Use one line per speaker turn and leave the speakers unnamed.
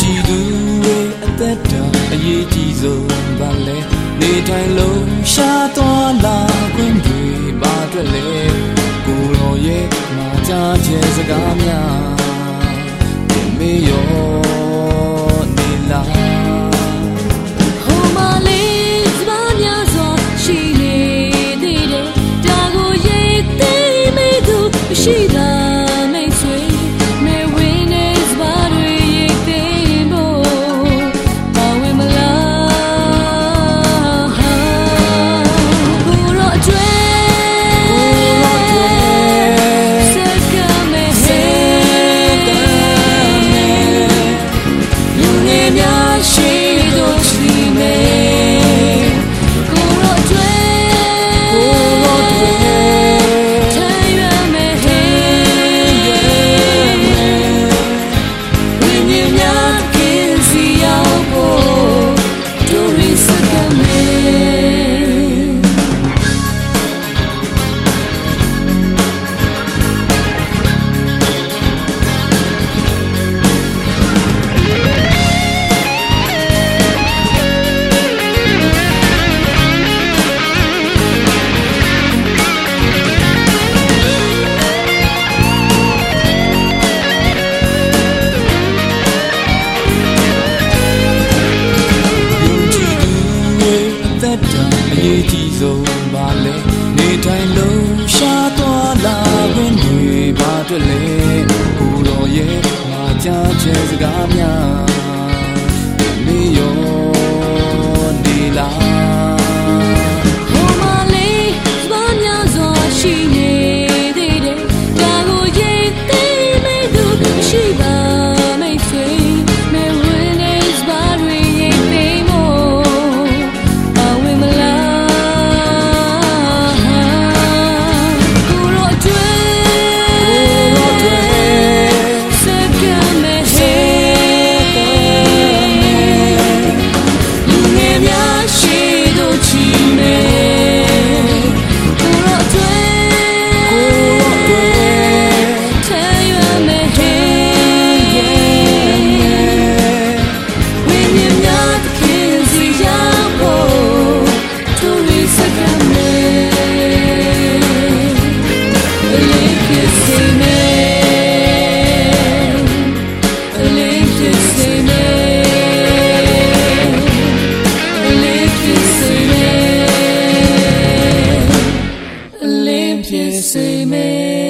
ကြ
ည်သူတွေအသက်တော်အရေးကြီးဆုံးပါလေနေတိုင်းလုံးရှာတော်လာခွင့်တွေပါအတွက်လေကိုယ်တော်ရဲ့မာကြခြင်းစကားများ
တာအရေးကြီးဆုံးပါလေနေတိုင်းလုံးရှာ dreaming.